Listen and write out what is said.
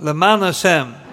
Leman Hashem